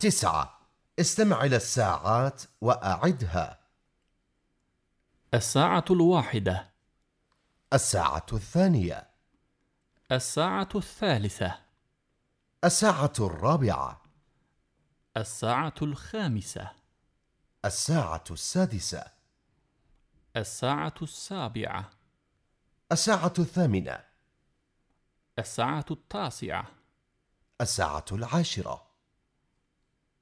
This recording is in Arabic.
تسعة. استمع إلى الساعات وأعدها. الساعة الواحدة. الساعة الثانية. الساعة الثالثة. الساعة الرابعة. الساعة الخامسة. الساعة السادسة. الساعة السابعة. الساعة الثامنة. الساعة التاسعة. الساعة العاشرة.